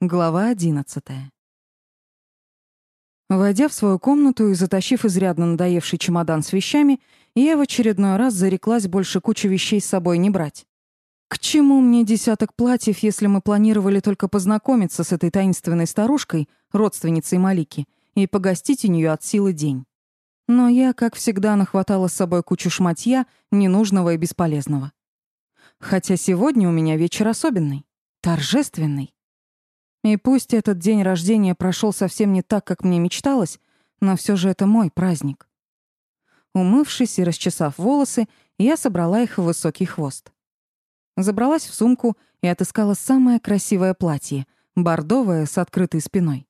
Глава одиннадцатая. Войдя в свою комнату и затащив изрядно надоевший чемодан с вещами, я в очередной раз зареклась больше кучи вещей с собой не брать. К чему мне десяток платьев, если мы планировали только познакомиться с этой таинственной старушкой, родственницей Малики, и погостить у нее от силы день? Но я, как всегда, нахватала с собой кучу шматья, ненужного и бесполезного. Хотя сегодня у меня вечер особенный, торжественный. И пусть этот день рождения прошел совсем не так, как мне мечталось, но все же это мой праздник. Умывшись и расчесав волосы, я собрала их в высокий хвост. Забралась в сумку и отыскала самое красивое платье, бордовое с открытой спиной.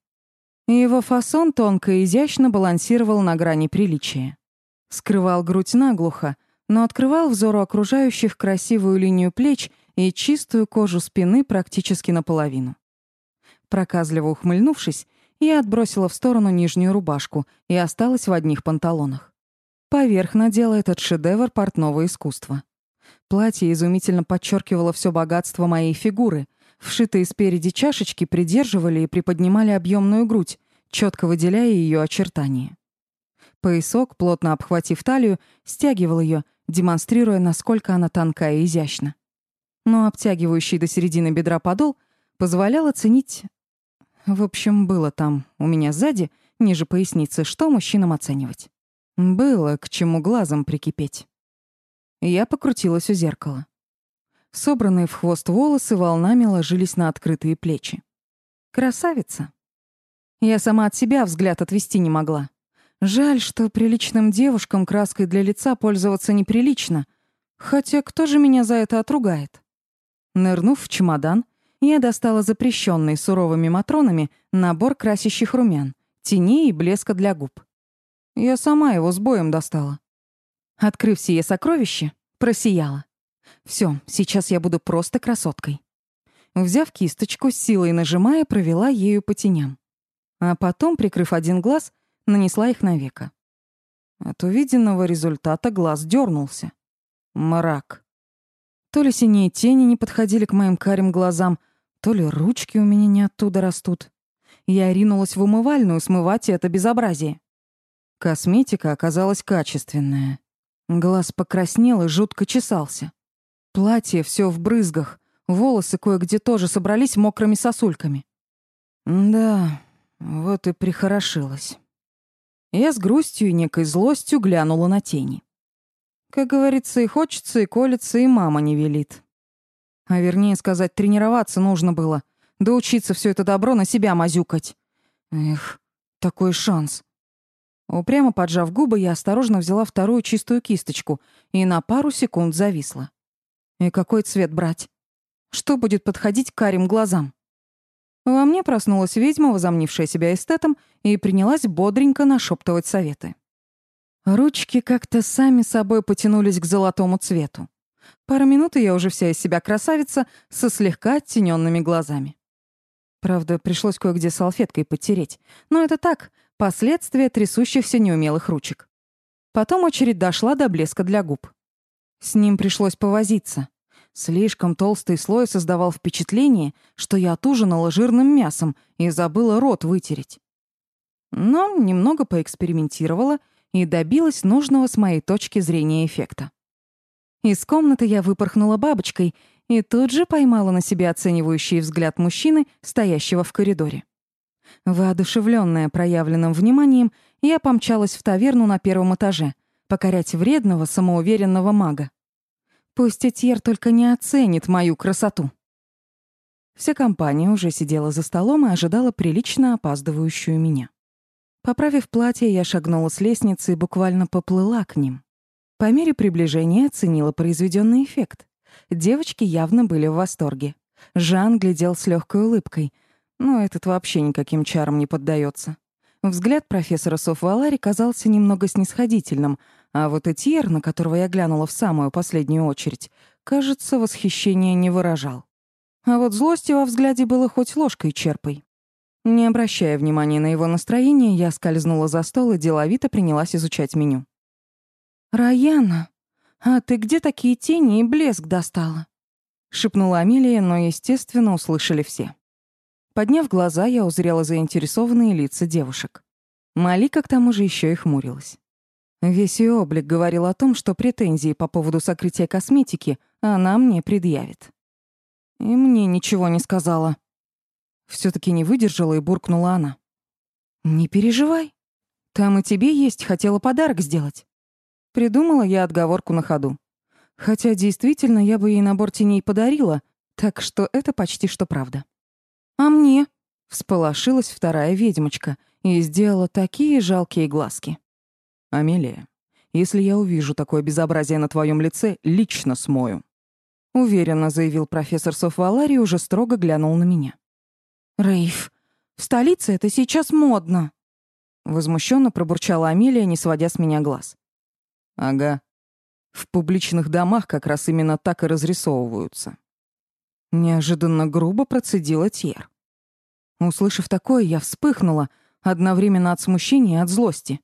Его фасон тонко и изящно балансировал на грани приличия. Скрывал грудь наглухо, но открывал взору окружающих красивую линию плеч и чистую кожу спины практически наполовину. Проказливо ухмыльнувшись, я отбросила в сторону нижнюю рубашку и осталась в одних панталонах. Поверх надела этот шедевр портного искусства. Платье изумительно подчеркивало все богатство моей фигуры. Вшитые спереди чашечки придерживали и приподнимали объемную грудь, четко выделяя ее очертания. Поясок, плотно обхватив талию, стягивал ее, демонстрируя, насколько она тонкая и изящна. Но обтягивающий до середины бедра подол позволял оценить... В общем, было там, у меня сзади, ниже поясницы, что мужчинам оценивать. Было к чему глазом прикипеть. Я покрутилась у зеркала. Собранные в хвост волосы волнами ложились на открытые плечи. Красавица. Я сама от себя взгляд отвести не могла. Жаль, что приличным девушкам краской для лица пользоваться неприлично. Хотя кто же меня за это отругает? Нырнув в чемодан, я достала запрещенный суровыми матронами набор красящих румян, теней и блеска для губ. Я сама его с боем достала. Открыв сие сокровище, просияла. Все, сейчас я буду просто красоткой. Взяв кисточку, силой нажимая, провела ею по теням. А потом, прикрыв один глаз, нанесла их на веко. От увиденного результата глаз дернулся. Мрак. То ли синие тени не подходили к моим карим глазам, то ли ручки у меня не оттуда растут. Я ринулась в умывальную смывать это безобразие. Косметика оказалась качественная. Глаз покраснел и жутко чесался. Платье все в брызгах, волосы кое-где тоже собрались мокрыми сосульками. Да, вот и прихорошилась. Я с грустью и некой злостью глянула на тени. Как говорится, и хочется, и колется, и мама не велит. А вернее сказать, тренироваться нужно было. Да учиться все это добро на себя мазюкать. Эх, такой шанс. Упрямо поджав губы, я осторожно взяла вторую чистую кисточку и на пару секунд зависла. И какой цвет брать? Что будет подходить к карим глазам? Во мне проснулась ведьма, возомнившая себя эстетом, и принялась бодренько нашептывать советы. Ручки как-то сами собой потянулись к золотому цвету. Пару минут, и я уже вся из себя красавица со слегка оттененными глазами. Правда, пришлось кое-где салфеткой потереть. Но это так, последствия трясущихся неумелых ручек. Потом очередь дошла до блеска для губ. С ним пришлось повозиться. Слишком толстый слой создавал впечатление, что я отужинала жирным мясом и забыла рот вытереть. Но немного поэкспериментировала и добилась нужного с моей точки зрения эффекта. Из комнаты я выпорхнула бабочкой и тут же поймала на себе оценивающий взгляд мужчины, стоящего в коридоре. Воодушевленная проявленным вниманием, я помчалась в таверну на первом этаже, покорять вредного, самоуверенного мага. Пусть Этьер только не оценит мою красоту. Вся компания уже сидела за столом и ожидала прилично опаздывающую меня. Поправив платье, я шагнула с лестницы и буквально поплыла к ним. По мере приближения оценила произведенный эффект. Девочки явно были в восторге. Жан глядел с легкой улыбкой, но этот вообще никаким чарам не поддается. Взгляд профессора Софвалари казался немного снисходительным, а вот Этьер, на которого я глянула в самую последнюю очередь, кажется, восхищения не выражал. А вот злости во взгляде было хоть ложкой черпай. Не обращая внимания на его настроение, я скользнула за стол и деловито принялась изучать меню. «Раяна, а ты где такие тени и блеск достала?» — шепнула Амелия, но, естественно, услышали все. Подняв глаза, я узрела заинтересованные лица девушек. Малика к тому же еще и хмурилась. Весь ее облик говорил о том, что претензии по поводу сокрытия косметики она мне предъявит. И мне ничего не сказала. все таки не выдержала и буркнула она. «Не переживай. Там и тебе есть, хотела подарок сделать». Придумала я отговорку на ходу. Хотя действительно я бы ей набор теней подарила, так что это почти что правда. «А мне?» — всполошилась вторая ведьмочка и сделала такие жалкие глазки. «Амелия, если я увижу такое безобразие на твоем лице, лично смою», — уверенно заявил профессор Софвалари и уже строго глянул на меня. «Рейф, в столице это сейчас модно!» Возмущенно пробурчала Амелия, не сводя с меня глаз. «Ага. В публичных домах как раз именно так и разрисовываются. Неожиданно грубо процедила Тьер. Услышав такое, я вспыхнула, одновременно от смущения и от злости.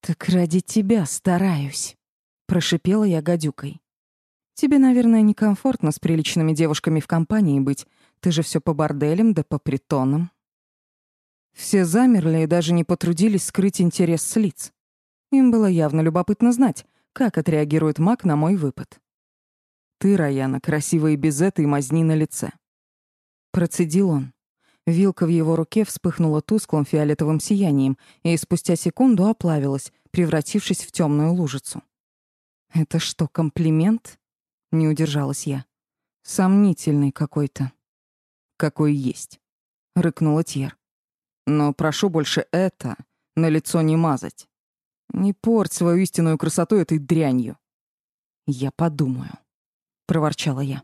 «Так ради тебя стараюсь», — прошипела я гадюкой. «Тебе, наверное, некомфортно с приличными девушками в компании быть. Ты же все по борделям да по притонам». Все замерли и даже не потрудились скрыть интерес с лиц. Им было явно любопытно знать, как отреагирует маг на мой выпад. Ты, Раяна, красивая и без этой мазни на лице. Процедил он. Вилка в его руке вспыхнула тусклым фиолетовым сиянием и спустя секунду оплавилась, превратившись в темную лужицу. «Это что, комплимент?» — не удержалась я. «Сомнительный какой-то». «Какой есть», — рыкнула Тьер. «Но прошу больше это на лицо не мазать. Не порть свою истинную красоту этой дрянью». «Я подумаю» проворчала я.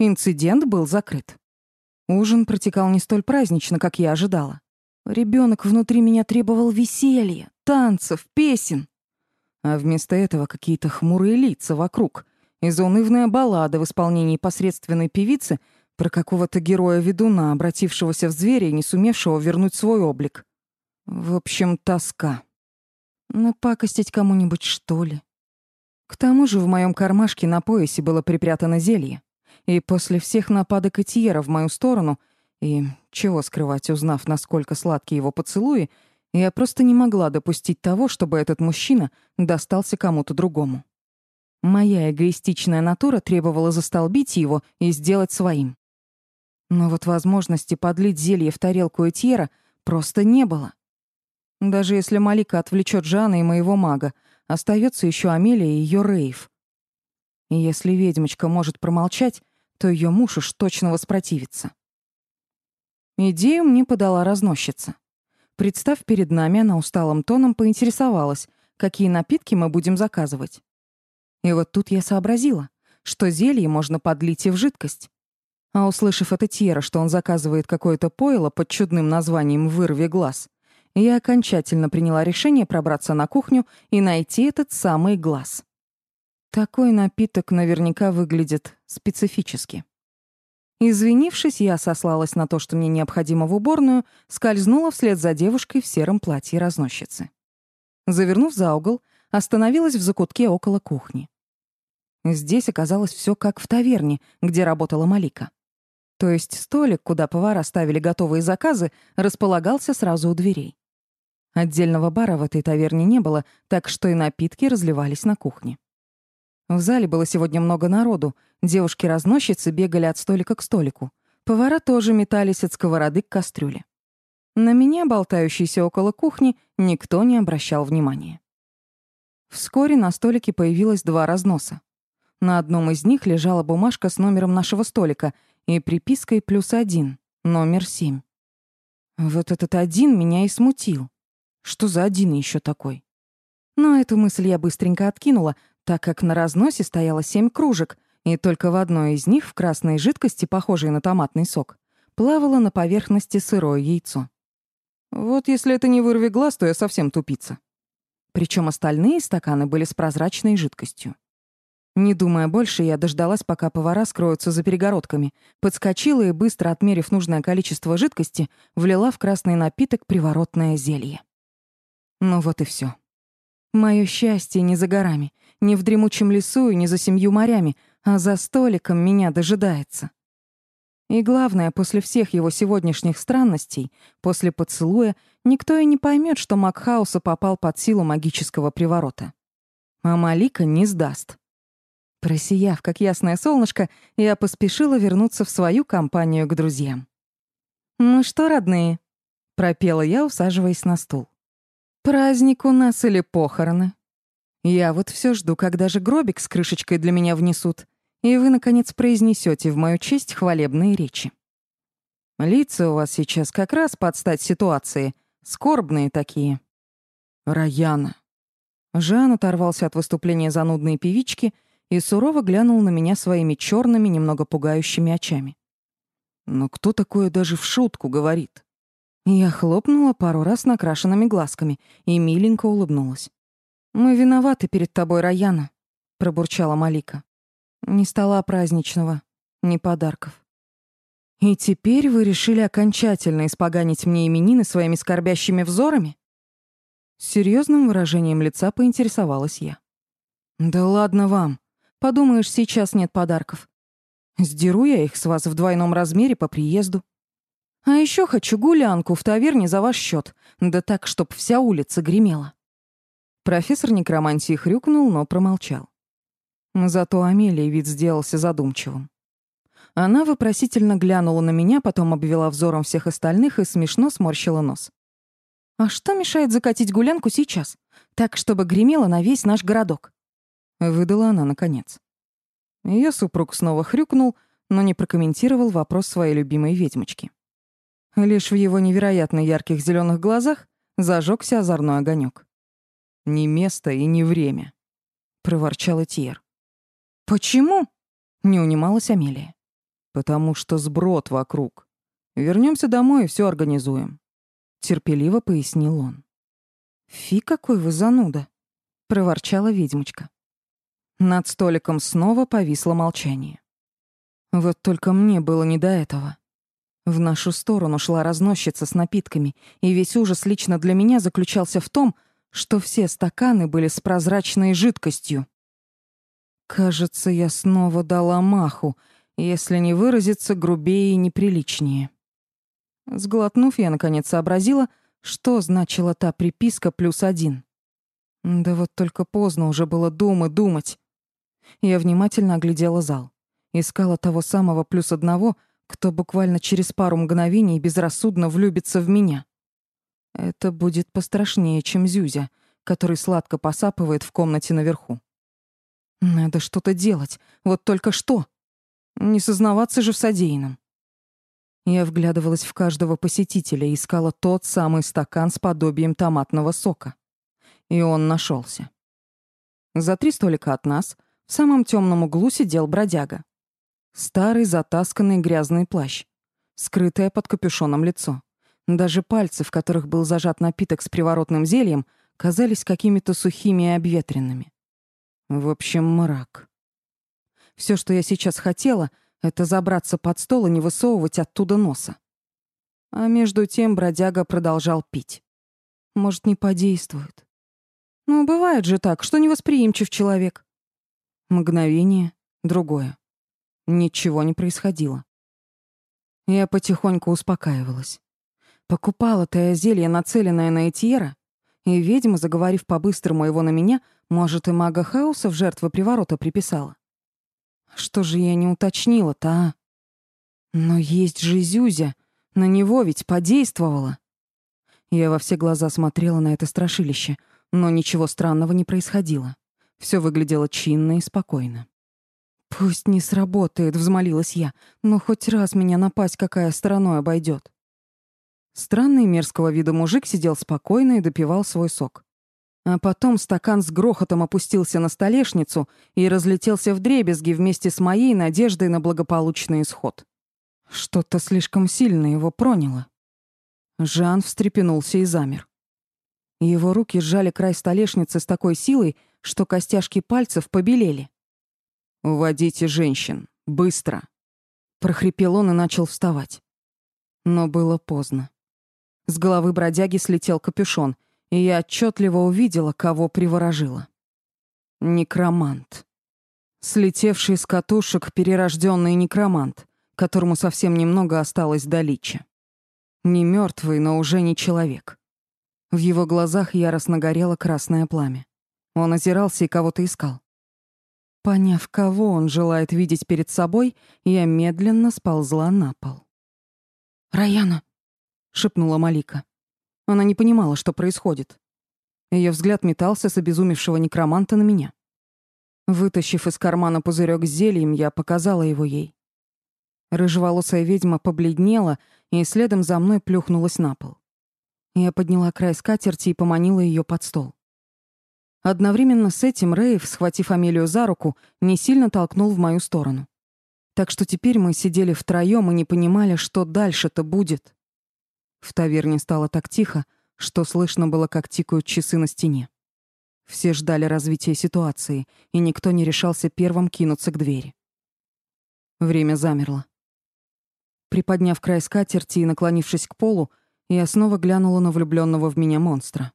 Инцидент был закрыт. Ужин протекал не столь празднично, как я ожидала. Ребенок внутри меня требовал веселья, танцев, песен. А вместо этого какие-то хмурые лица вокруг и заунывная баллада в исполнении посредственной певицы про какого-то героя-ведуна, обратившегося в зверя и не сумевшего вернуть свой облик. В общем, тоска. Напакостить кому-нибудь, что ли? К тому же в моем кармашке на поясе было припрятано зелье. И после всех нападок Этьера в мою сторону, и, чего скрывать, узнав, насколько сладкие его поцелуи, я просто не могла допустить того, чтобы этот мужчина достался кому-то другому. Моя эгоистичная натура требовала застолбить его и сделать своим. Но вот возможности подлить зелье в тарелку Этьера просто не было. Даже если Малика отвлечет Жана и моего мага, Остается еще Амелия и ее Рейв. И если ведьмочка может промолчать, то ее муж уж точно воспротивится. Идею мне подала разносчица. Представь перед нами, она усталым тоном поинтересовалась, какие напитки мы будем заказывать. И вот тут я сообразила, что зелье можно подлить и в жидкость. А услышав от Этьера, что он заказывает какое-то пойло под чудным названием «вырви глаз», я окончательно приняла решение пробраться на кухню и найти этот самый глаз. Такой напиток наверняка выглядит специфически. Извинившись, я сослалась на то, что мне необходимо в уборную, скользнула вслед за девушкой в сером платье разносчицы. Завернув за угол, остановилась в закутке около кухни. Здесь оказалось все как в таверне, где работала Малика. То есть столик, куда повара ставили готовые заказы, располагался сразу у дверей. Отдельного бара в этой таверне не было, так что и напитки разливались на кухне. В зале было сегодня много народу. Девушки-разносчицы бегали от столика к столику. Повара тоже метались от сковороды к кастрюле. На меня, болтающийся около кухни, никто не обращал внимания. Вскоре на столике появилось два разноса. На одном из них лежала бумажка с номером нашего столика и припиской «плюс один», номер семь. Вот этот один меня и смутил. Что за один еще такой? Но эту мысль я быстренько откинула, так как на разносе стояло семь кружек, и только в одной из них в красной жидкости, похожей на томатный сок, плавало на поверхности сырое яйцо. Вот если это не вырви глаз, то я совсем тупица. Причем остальные стаканы были с прозрачной жидкостью. Не думая больше, я дождалась, пока повара скроются за перегородками, подскочила и, быстро отмерив нужное количество жидкости, влила в красный напиток приворотное зелье. Ну вот и все. Мое счастье не за горами, не в дремучем лесу и не за семью морями, а за столиком меня дожидается. И главное, после всех его сегодняшних странностей, после поцелуя, никто и не поймет, что Макхауса попал под силу магического приворота. А Малика не сдаст. Просияв, как ясное солнышко, я поспешила вернуться в свою компанию к друзьям. «Ну что, родные?» — пропела я, усаживаясь на стул. «Праздник у нас или похороны?» Я вот все жду, когда же гробик с крышечкой для меня внесут, и вы, наконец, произнесете в мою честь хвалебные речи. Лица у вас сейчас как раз под стать ситуации, скорбные такие. Раяна. Жан оторвался от выступления занудной певички и сурово глянул на меня своими черными, немного пугающими очами. «Но кто такое даже в шутку говорит?» Я хлопнула пару раз накрашенными глазками и миленько улыбнулась. «Мы виноваты перед тобой, Раяна», — пробурчала Малика. «Ни стола праздничного, ни подарков». «И теперь вы решили окончательно испоганить мне именины своими скорбящими взорами?» С серьезным выражением лица поинтересовалась я. «Да ладно вам. Подумаешь, сейчас нет подарков. Сдеру я их с вас в двойном размере по приезду. А еще хочу гулянку в таверне за ваш счет, да так, чтоб вся улица гремела». Профессор некромантии хрюкнул, но промолчал. Зато Амелия вид сделался задумчивым. Она вопросительно глянула на меня, потом обвела взором всех остальных и смешно сморщила нос. «А что мешает закатить гулянку сейчас? Так, чтобы гремело на весь наш городок?» Выдала она наконец. Ее супруг снова хрюкнул, но не прокомментировал вопрос своей любимой ведьмочки. Лишь в его невероятно ярких зеленых глазах зажегся озорной огонек. «Не место и не время», — проворчал Этьер. «Почему?» — не унималась Амелия. «Потому что сброд вокруг. Вернемся домой и все организуем», — терпеливо пояснил он. «Фи, какой вы зануда!» — проворчала ведьмочка. Над столиком снова повисло молчание. Вот только мне было не до этого. В нашу сторону шла разносчица с напитками, и весь ужас лично для меня заключался в том, что все стаканы были с прозрачной жидкостью. Кажется, я снова дала маху, если не выразиться грубее и неприличнее. Сглотнув, я наконец сообразила, что значила та приписка плюс один. Да вот только поздно уже было думать, думать. Я внимательно оглядела зал. Искала того самого плюс одного, кто буквально через пару мгновений безрассудно влюбится в меня. Это будет пострашнее, чем Зюзя, который сладко посапывает в комнате наверху. Надо что-то делать, вот только что. Не сознаваться же в содеянном. Я вглядывалась в каждого посетителя и искала тот самый стакан с подобием томатного сока. И он нашелся. За три столика от нас в самом темном углу сидел бродяга. Старый, затасканный грязный плащ, скрытое под капюшоном лицо. Даже пальцы, в которых был зажат напиток с приворотным зельем, казались какими-то сухими и обветренными. В общем, мрак. Все, что я сейчас хотела, это забраться под стол и не высовывать оттуда носа. А между тем бродяга продолжал пить. Может, не подействует. Ну, бывает же так, что невосприимчив человек. Мгновение, другое. Ничего не происходило. Я потихоньку успокаивалась. Покупала-то я зелье, нацеленное на Этьера, и ведьма, заговорив по-быстрому его на меня, может, и мага хаоса в жертву приворота приписала. Что же я не уточнила-то, а? Но есть же Зюзя, на него ведь подействовала. Я во все глаза смотрела на это страшилище, но ничего странного не происходило. Все выглядело чинно и спокойно. «Пусть не сработает», — взмолилась я, «но хоть раз меня напасть какая стороной обойдет». Странный мерзкого вида мужик сидел спокойно и допивал свой сок. А потом стакан с грохотом опустился на столешницу и разлетелся в дребезги вместе с моей надеждой на благополучный исход. Что-то слишком сильно его проняло. Жан встрепенулся и замер. Его руки сжали край столешницы с такой силой, что костяшки пальцев побелели. «Уводите женщин. Быстро!» Прохрипел он и начал вставать. Но было поздно. С головы бродяги слетел капюшон, и я отчетливо увидела, кого приворожило. Некромант. Слетевший с катушек перерожденный некромант, которому совсем немного осталось до лича. Не мертвый, но уже не человек. В его глазах яростно горело красное пламя. Он озирался и кого-то искал. Поняв, кого он желает видеть перед собой, я медленно сползла на пол. «Раяна!» — шепнула Малика. Она не понимала, что происходит. Ее взгляд метался с обезумевшего некроманта на меня. Вытащив из кармана пузырек с зельем, я показала его ей. Рыжеволосая ведьма побледнела и следом за мной плюхнулась на пол. Я подняла край скатерти и поманила ее под стол. Одновременно с этим Рейв, схватив Амелию за руку, не сильно толкнул в мою сторону. Так что теперь мы сидели втроём и не понимали, что дальше-то будет. В таверне стало так тихо, что слышно было, как тикают часы на стене. Все ждали развития ситуации, и никто не решался первым кинуться к двери. Время замерло. Приподняв край скатерти и наклонившись к полу, я снова глянула на влюбленного в меня монстра.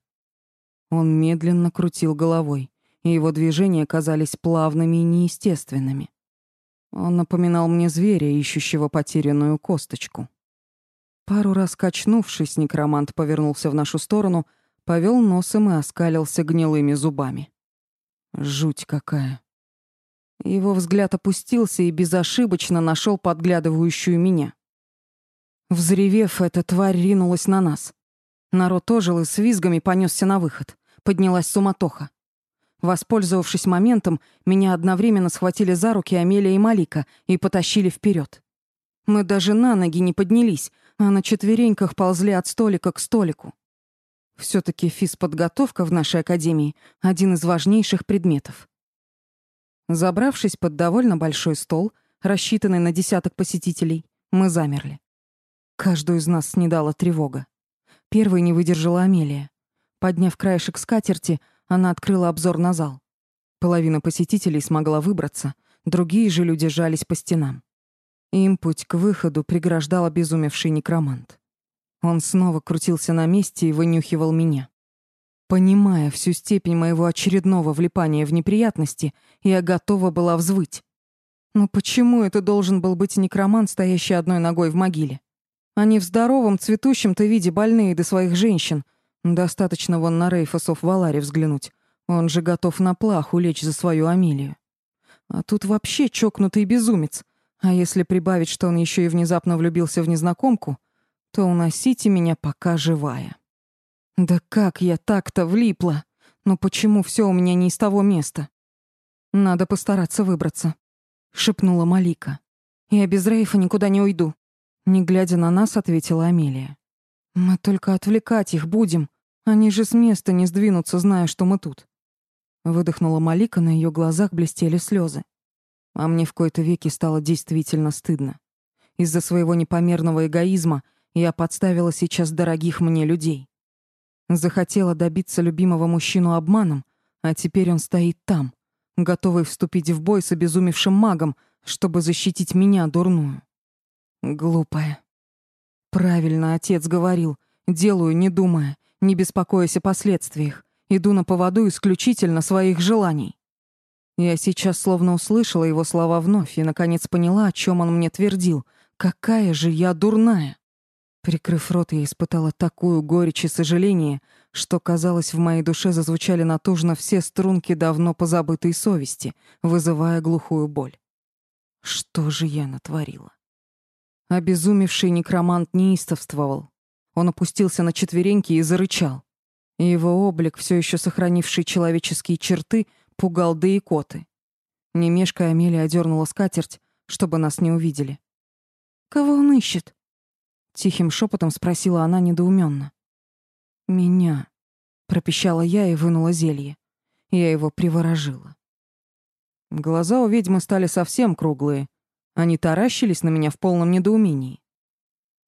Он медленно крутил головой, и его движения казались плавными и неестественными. Он напоминал мне зверя, ищущего потерянную косточку. Пару раз качнувшись, некромант повернулся в нашу сторону, повел носом и оскалился гнилыми зубами. Жуть какая. Его взгляд опустился и безошибочно нашел подглядывающую меня. Взревев, эта тварь ринулась на нас. Народ ожил и с визгами понесся на выход. Поднялась суматоха. Воспользовавшись моментом, меня одновременно схватили за руки Амелия и Малика и потащили вперед. Мы даже на ноги не поднялись, а на четвереньках ползли от столика к столику. все таки физподготовка в нашей академии — один из важнейших предметов. Забравшись под довольно большой стол, рассчитанный на десяток посетителей, мы замерли. Каждую из нас снедала тревога. Первой не выдержала Амелия. Подняв краешек скатерти, она открыла обзор на зал. Половина посетителей смогла выбраться, другие же люди жались по стенам. Им путь к выходу преграждал обезумевший некромант. Он снова крутился на месте и вынюхивал меня. Понимая всю степень моего очередного влипания в неприятности, я готова была взвыть. Но почему это должен был быть некромант, стоящий одной ногой в могиле? Они в здоровом, цветущем-то виде больные до своих женщин. Достаточно вон на Рейфасов Валаре взглянуть. Он же готов на плаху лечь за свою Амелию. А тут вообще чокнутый безумец. А если прибавить, что он еще и внезапно влюбился в незнакомку, то уносите меня пока живая. Да как я так-то влипла? Но почему все у меня не из того места? Надо постараться выбраться, шепнула Малика. Я без Рейфа никуда не уйду. Не глядя на нас, ответила Амелия. Мы только отвлекать их будем. Они же с места не сдвинутся, зная, что мы тут. Выдохнула Малика, на ее глазах блестели слезы. А мне в кои-то веки стало действительно стыдно. Из-за своего непомерного эгоизма я подставила сейчас дорогих мне людей. Захотела добиться любимого мужчину обманом, а теперь он стоит там, готовый вступить в бой с обезумевшим магом, чтобы защитить меня, дурную. Глупая. Правильно отец говорил. Делаю, не думая, не беспокоясь о последствиях. Иду на поводу исключительно своих желаний. Я сейчас словно услышала его слова вновь и, наконец, поняла, о чем он мне твердил. Какая же я дурная! Прикрыв рот, я испытала такую горечь и сожаление, что, казалось, в моей душе зазвучали натужно все струнки давно позабытой совести, вызывая глухую боль. Что же я натворила? Обезумевший некромант неистовствовал. Он опустился на четвереньки и зарычал. Его облик, все еще сохранивший человеческие черты, пугал да и коты. Не мешкая, Амелия одернула скатерть, чтобы нас не увидели. «Кого он ищет?» Тихим шепотом спросила она недоуменно. «Меня», — пропищала я и вынула зелье. Я его приворожила. Глаза у ведьмы стали совсем круглые. Они таращились на меня в полном недоумении.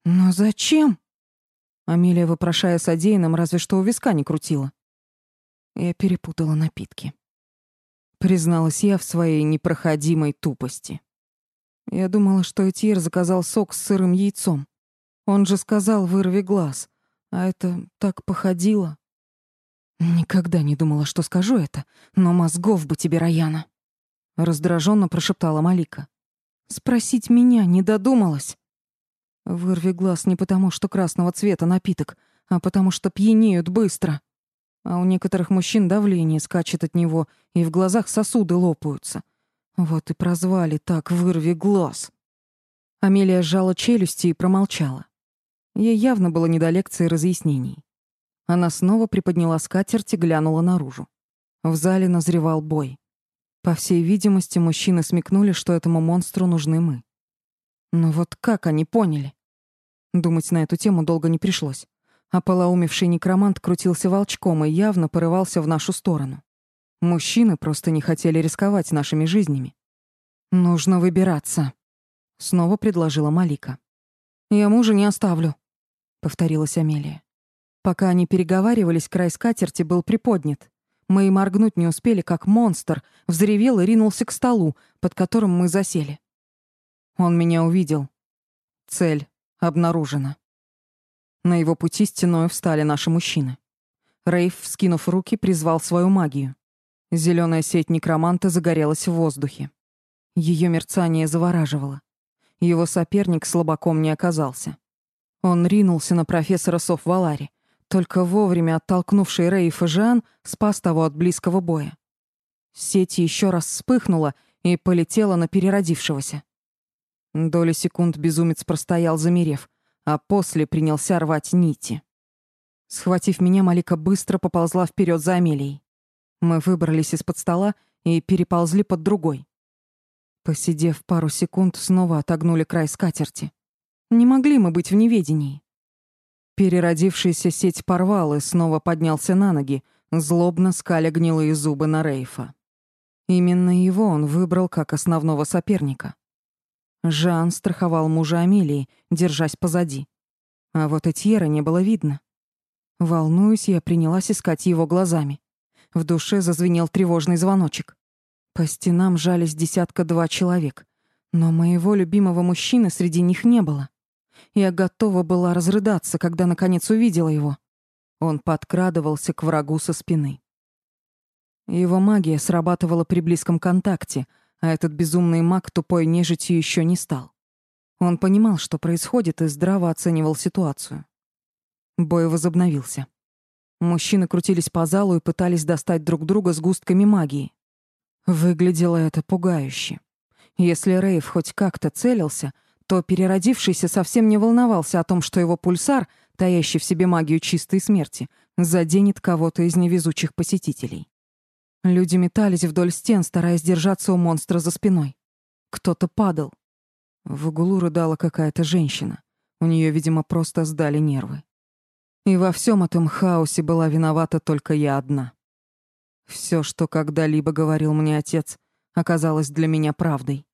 «Но зачем?» Амелия, вопрошая содеянным, разве что у виска не крутила. Я перепутала напитки призналась я в своей непроходимой тупости. Я думала, что Этьер заказал сок с сырым яйцом. Он же сказал «вырви глаз», а это так походило. Никогда не думала, что скажу это, но мозгов бы тебе, Раяна. Раздраженно прошептала Малика. Спросить меня не додумалась. Вырви глаз не потому, что красного цвета напиток, а потому что пьянеют быстро. А у некоторых мужчин давление скачет от него, и в глазах сосуды лопаются. Вот и прозвали так «вырви глаз». Амелия сжала челюсти и промолчала. Ей явно было не до лекции разъяснений. Она снова приподняла скатерть и глянула наружу. В зале назревал бой. По всей видимости, мужчины смекнули, что этому монстру нужны мы. Но вот как они поняли? Думать на эту тему долго не пришлось. А полоумевший некромант крутился волчком и явно порывался в нашу сторону. Мужчины просто не хотели рисковать нашими жизнями. «Нужно выбираться», — снова предложила Малика. «Я мужа не оставлю», — повторилась Амелия. Пока они переговаривались, край скатерти был приподнят. Мы и моргнуть не успели, как монстр взревел и ринулся к столу, под которым мы засели. Он меня увидел. Цель обнаружена. На его пути стеной встали наши мужчины. Рейв, вскинув руки, призвал свою магию. Зеленая сеть некроманта загорелась в воздухе. Ее мерцание завораживало. Его соперник слабаком не оказался. Он ринулся на профессора Соф-Валари, только вовремя оттолкнувший Рейфа Жан спас того от близкого боя. Сеть еще раз вспыхнула и полетела на переродившегося. Доли секунд безумец простоял, замерев, а после принялся рвать нити. Схватив меня, Малика быстро поползла вперед за Амелией. Мы выбрались из-под стола и переползли под другой. Посидев пару секунд, снова отогнули край скатерти. Не могли мы быть в неведении. Переродившаяся сеть порвал и снова поднялся на ноги, злобно скаля гнилые зубы на Рейфа. Именно его он выбрал как основного соперника. Жан страховал мужа Амелии, держась позади. А вот Этьера не было видно. Волнуюсь, я принялась искать его глазами. В душе зазвенел тревожный звоночек. По стенам жались десятка-два человек, но моего любимого мужчины среди них не было. Я готова была разрыдаться, когда наконец увидела его. Он подкрадывался к врагу со спины. Его магия срабатывала при близком контакте, а этот безумный маг тупой нежитью еще не стал. Он понимал, что происходит, и здраво оценивал ситуацию. Бой возобновился. Мужчины крутились по залу и пытались достать друг друга с густками магии. Выглядело это пугающе. Если Рейв хоть как-то целился, то переродившийся совсем не волновался о том, что его пульсар, таящий в себе магию чистой смерти, заденет кого-то из невезучих посетителей. Люди метались вдоль стен, стараясь держаться у монстра за спиной. Кто-то падал. В углу рыдала какая-то женщина. У нее, видимо, просто сдали нервы. И во всем этом хаосе была виновата только я одна. Все, что когда-либо говорил мне отец, оказалось для меня правдой.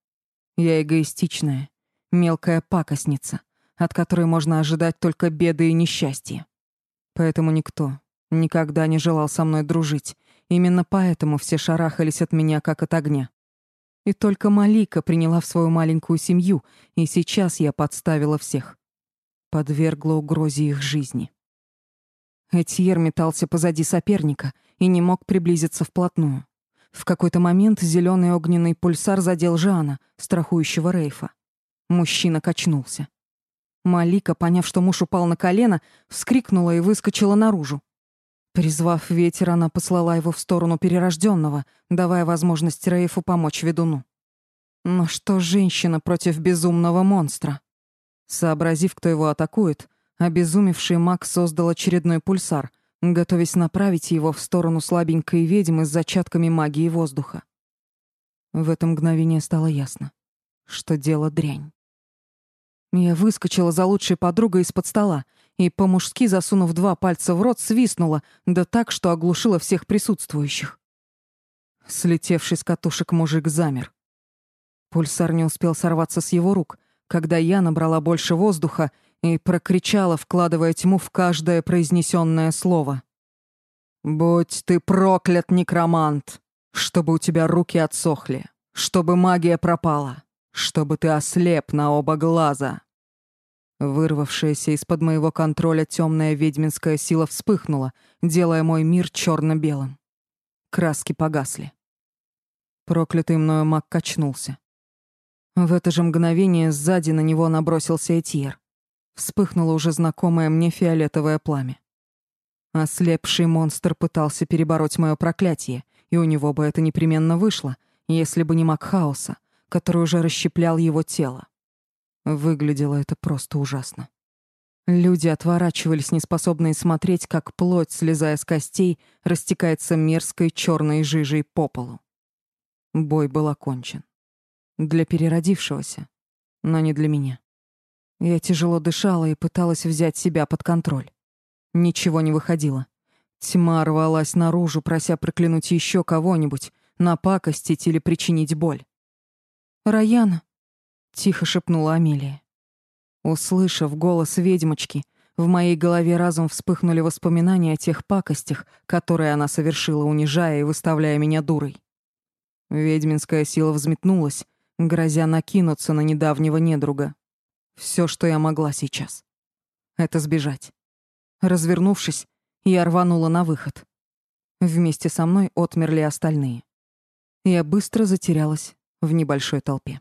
Я эгоистичная, мелкая пакостница, от которой можно ожидать только беды и несчастья. Поэтому никто никогда не желал со мной дружить. Именно поэтому все шарахались от меня, как от огня. И только Малика приняла в свою маленькую семью, и сейчас я подставила всех. Подвергла угрозе их жизни. Этьер метался позади соперника и не мог приблизиться вплотную. В какой-то момент зеленый огненный пульсар задел Жана, страхующего Рейфа. Мужчина качнулся. Малика, поняв, что муж упал на колено, вскрикнула и выскочила наружу. Призвав ветер, она послала его в сторону перерожденного, давая возможность Рейфу помочь ведуну. Но что женщина против безумного монстра? Сообразив, кто его атакует, обезумевший маг создал очередной пульсар, готовясь направить его в сторону слабенькой ведьмы с зачатками магии воздуха. В это мгновение стало ясно, что дело дрянь. Я выскочила за лучшей подругой из-под стола и, по-мужски засунув два пальца в рот, свистнула, да так, что оглушила всех присутствующих. Слетевший с катушек мужик замер. Пульсар не успел сорваться с его рук, когда я набрала больше воздуха и прокричала, вкладывая тьму в каждое произнесенное слово. «Будь ты проклят, некромант! Чтобы у тебя руки отсохли, чтобы магия пропала, чтобы ты ослеп на оба глаза. Вырвавшаяся из-под моего контроля темная ведьминская сила вспыхнула, делая мой мир черно-белым. Краски погасли. Проклятый мною маг качнулся. В это же мгновение сзади на него набросился Этьер. Вспыхнуло уже знакомое мне фиолетовое пламя. Ослепший монстр пытался перебороть мое проклятие, и у него бы это непременно вышло, если бы не маг хаоса, который уже расщеплял его тело. Выглядело это просто ужасно. Люди отворачивались, неспособные смотреть, как плоть, слезая с костей, растекается мерзкой черной жижей по полу. Бой был окончен. Для переродившегося, но не для меня. Я тяжело дышала и пыталась взять себя под контроль. Ничего не выходило. Тьма рвалась наружу, прося проклянуть еще кого-нибудь, напакостить или причинить боль. «Раяна», — тихо шепнула Амелия. Услышав голос ведьмочки, в моей голове разом вспыхнули воспоминания о тех пакостях, которые она совершила, унижая и выставляя меня дурой. Ведьминская сила взметнулась, грозя накинуться на недавнего недруга. Все, что я могла сейчас — это сбежать. Развернувшись, я рванула на выход. Вместе со мной отмерли остальные. Я быстро затерялась в небольшой толпе.